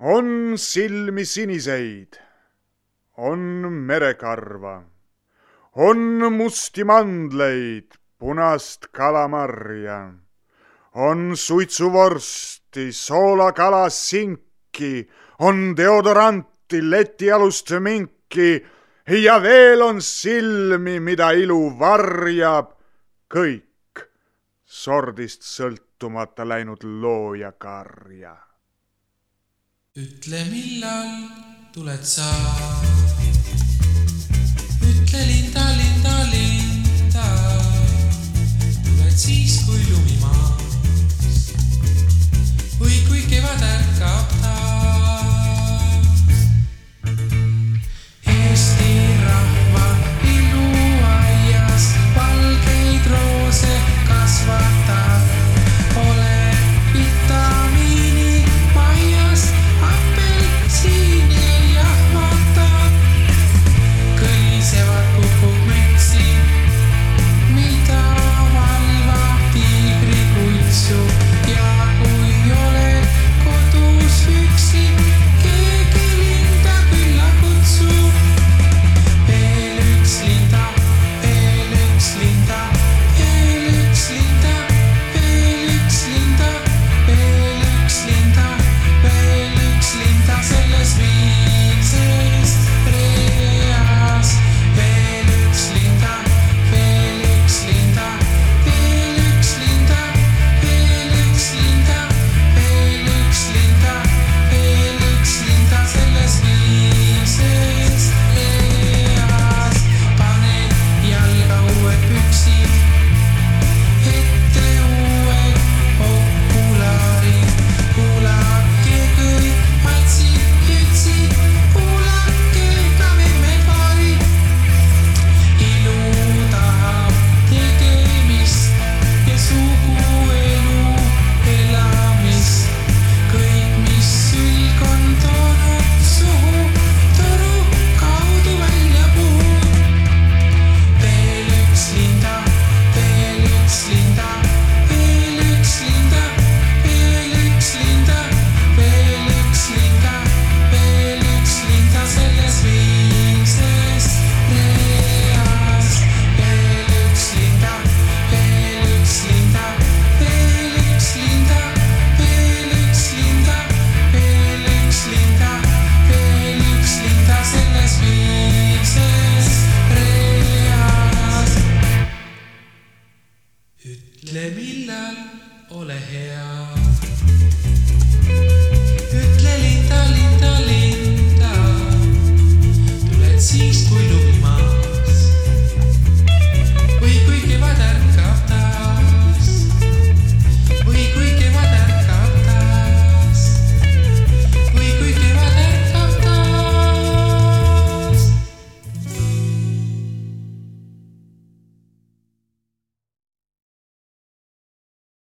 on silmi siniseid, on merekarva, on musti mandleid, punast kalamarja, on suitsuvorsti, soolakala sinki, on deodoranti, letialust minki ja veel on silmi, mida ilu varjab, kõik sordist sõltumata läinud looja karja ütle, millal tuled sa. ütle, Linda, Linda, Linda, tuled siis, kui lumi maas või kui kevad ärkab. ütle, millal ole hea.